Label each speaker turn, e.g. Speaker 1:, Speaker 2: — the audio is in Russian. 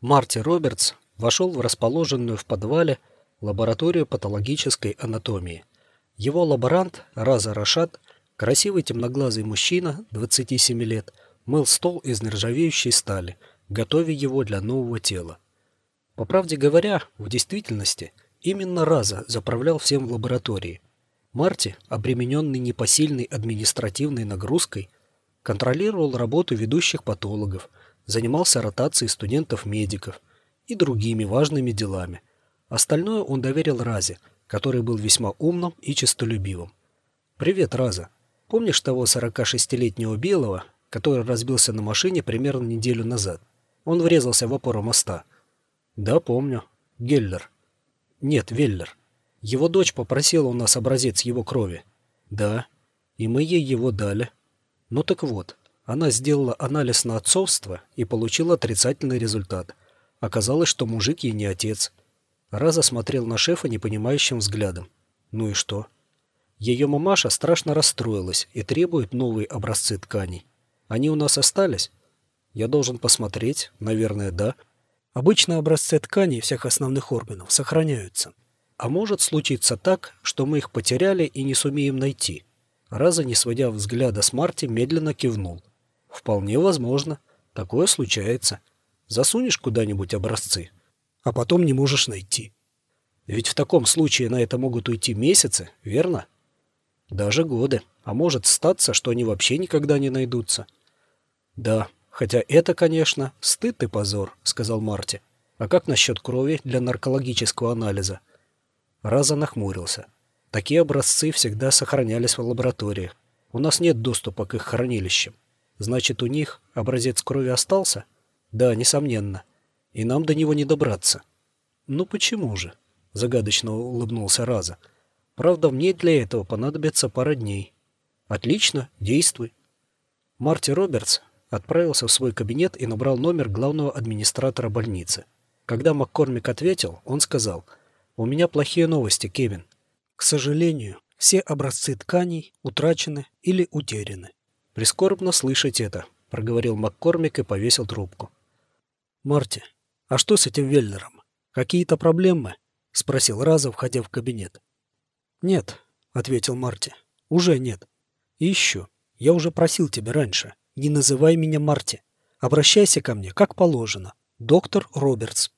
Speaker 1: Марти Робертс вошел в расположенную в подвале лабораторию патологической анатомии. Его лаборант Раза Рашад, красивый темноглазый мужчина 27 лет, мыл стол из нержавеющей стали, готовя его для нового тела. По правде говоря, в действительности именно Раза заправлял всем в лаборатории. Марти, обремененный непосильной административной нагрузкой, контролировал работу ведущих патологов, занимался ротацией студентов-медиков и другими важными делами. Остальное он доверил Разе, который был весьма умным и честолюбивым. «Привет, Раза. Помнишь того 46-летнего белого, который разбился на машине примерно неделю назад? Он врезался в опору моста». «Да, помню. Геллер». «Нет, Веллер. Его дочь попросила у нас образец его крови». «Да. И мы ей его дали». «Ну так вот, она сделала анализ на отцовство и получила отрицательный результат. Оказалось, что мужик ей не отец. Раза смотрел на шефа непонимающим взглядом. Ну и что? Ее мамаша страшно расстроилась и требует новые образцы тканей. Они у нас остались? Я должен посмотреть, наверное, да. Обычно образцы тканей всех основных органов сохраняются. А может случиться так, что мы их потеряли и не сумеем найти. Раза, не сводя взгляда с Марти, медленно кивнул. Вполне возможно. Такое случается. Засунешь куда-нибудь образцы, а потом не можешь найти. Ведь в таком случае на это могут уйти месяцы, верно? Даже годы. А может статься, что они вообще никогда не найдутся. Да, хотя это, конечно, стыд и позор, сказал Марти. А как насчет крови для наркологического анализа? Раза нахмурился. Такие образцы всегда сохранялись в лабораториях. У нас нет доступа к их хранилищам. Значит, у них образец крови остался? Да, несомненно. И нам до него не добраться. Ну почему же? Загадочно улыбнулся Раза. Правда, мне для этого понадобится пара дней. Отлично, действуй. Марти Робертс отправился в свой кабинет и набрал номер главного администратора больницы. Когда Маккормик ответил, он сказал, «У меня плохие новости, Кевин. К сожалению, все образцы тканей утрачены или утеряны. «Прискорбно слышать это», — проговорил Маккормик и повесил трубку. «Марти, а что с этим Веллером? Какие-то проблемы?» — спросил Раза, входя в кабинет. «Нет», — ответил Марти, — «уже нет. И еще, я уже просил тебя раньше, не называй меня Марти. Обращайся ко мне, как положено. Доктор Робертс».